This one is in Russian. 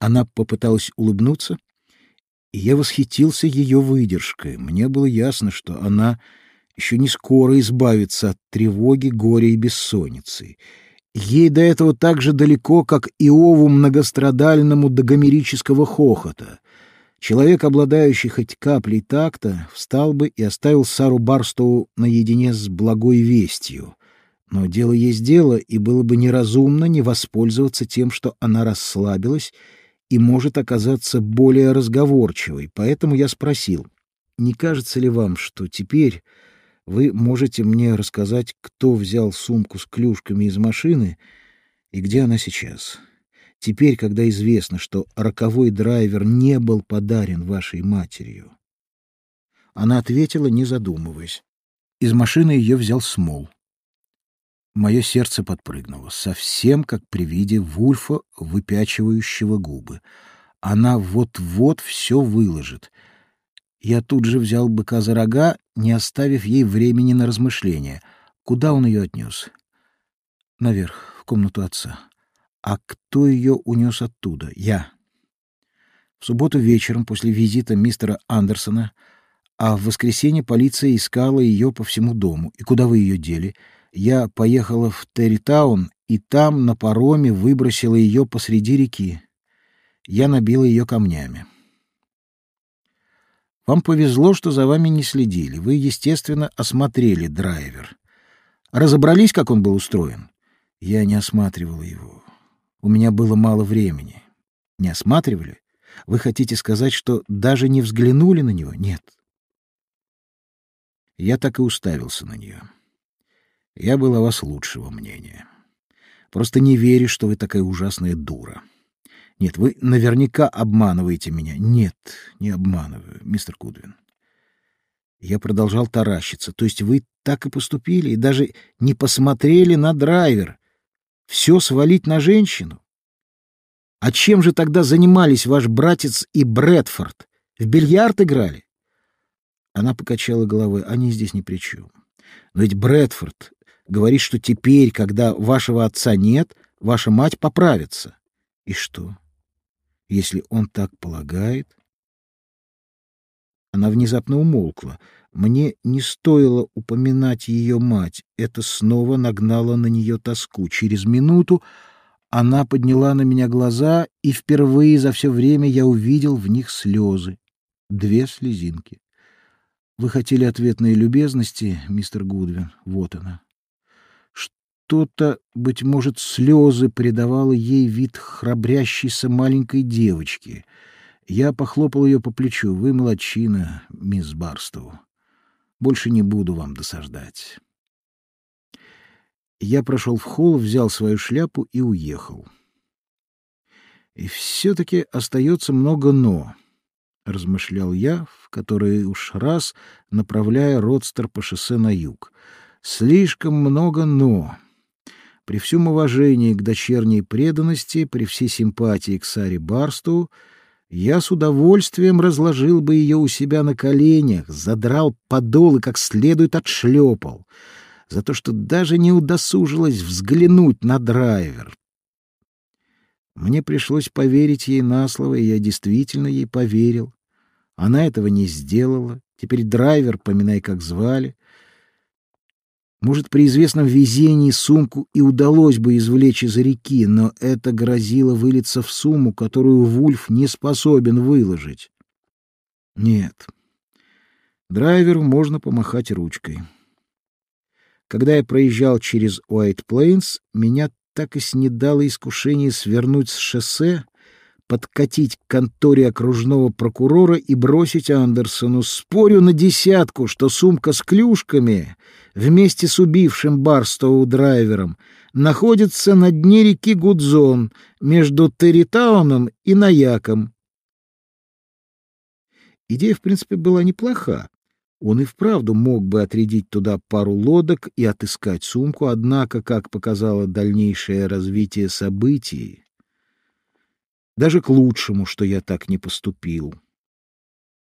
Она попыталась улыбнуться, и я восхитился ее выдержкой. Мне было ясно, что она еще не скоро избавится от тревоги, горя и бессонницы. Ей до этого так же далеко, как Иову многострадальному до гомерического хохота. Человек, обладающий хоть каплей такта, встал бы и оставил Сару Барстоу наедине с благой вестью. Но дело есть дело, и было бы неразумно не воспользоваться тем, что она расслабилась и может оказаться более разговорчивой. Поэтому я спросил, не кажется ли вам, что теперь вы можете мне рассказать, кто взял сумку с клюшками из машины и где она сейчас? Теперь, когда известно, что роковой драйвер не был подарен вашей матерью. Она ответила, не задумываясь. Из машины ее взял Смол. Мое сердце подпрыгнуло, совсем как при виде Вульфа, выпячивающего губы. Она вот-вот все выложит. Я тут же взял быка за рога, не оставив ей времени на размышления. Куда он ее отнес? Наверх, в комнату отца. А кто ее унес оттуда? Я. В субботу вечером после визита мистера Андерсона, а в воскресенье полиция искала ее по всему дому. И куда вы ее дели? Я поехала в Территаун и там на пароме выбросила ее посреди реки. Я набила ее камнями. Вам повезло, что за вами не следили. Вы, естественно, осмотрели драйвер. Разобрались, как он был устроен? Я не осматривала его. У меня было мало времени. Не осматривали? Вы хотите сказать, что даже не взглянули на него? Нет. Я так и уставился на нее. Я был вас лучшего мнения. Просто не верю, что вы такая ужасная дура. Нет, вы наверняка обманываете меня. Нет, не обманываю, мистер Кудвин. Я продолжал таращиться. То есть вы так и поступили и даже не посмотрели на драйвер, все свалить на женщину? А чем же тогда занимались ваш братец и Брэдфорд? В бильярд играли? Она покачала головой. Они здесь ни при чем. Но ведь Брэдфорд говорит, что теперь, когда вашего отца нет, ваша мать поправится. И что? Если он так полагает? Она внезапно умолкла. Мне не стоило упоминать ее мать. Это снова нагнало на нее тоску. Через минуту она подняла на меня глаза, и впервые за все время я увидел в них слезы. Две слезинки. Вы хотели ответной любезности, мистер Гудвин. Вот она. Что-то, быть может, слезы придавало ей вид храбрящейся маленькой девочки. Я похлопал ее по плечу. Вы молодчина, мисс Барстоу. Больше не буду вам досаждать. Я прошел в холл, взял свою шляпу и уехал. И все-таки остается много «но», — размышлял я, в который уж раз направляя родстер по шоссе на юг. Слишком много «но». При всем уважении к дочерней преданности, при всей симпатии к Саре Барсту, я с удовольствием разложил бы ее у себя на коленях, задрал подол и как следует отшлепал, за то, что даже не удосужилась взглянуть на драйвер. Мне пришлось поверить ей на слово, и я действительно ей поверил. Она этого не сделала. Теперь драйвер, поминай, как звали. Может, при известном везении сумку и удалось бы извлечь из реки, но это грозило вылиться в сумму, которую Вульф не способен выложить. Нет. Драйверу можно помахать ручкой. Когда я проезжал через Уайт Плейнс, меня так и снедало искушение свернуть с шоссе подкатить к конторе окружного прокурора и бросить Андерсону. Спорю на десятку, что сумка с клюшками вместе с убившим Барстоу драйвером находится на дне реки Гудзон между Территауном и Наяком. Идея, в принципе, была неплоха. Он и вправду мог бы отрядить туда пару лодок и отыскать сумку, однако, как показало дальнейшее развитие событий, даже к лучшему, что я так не поступил.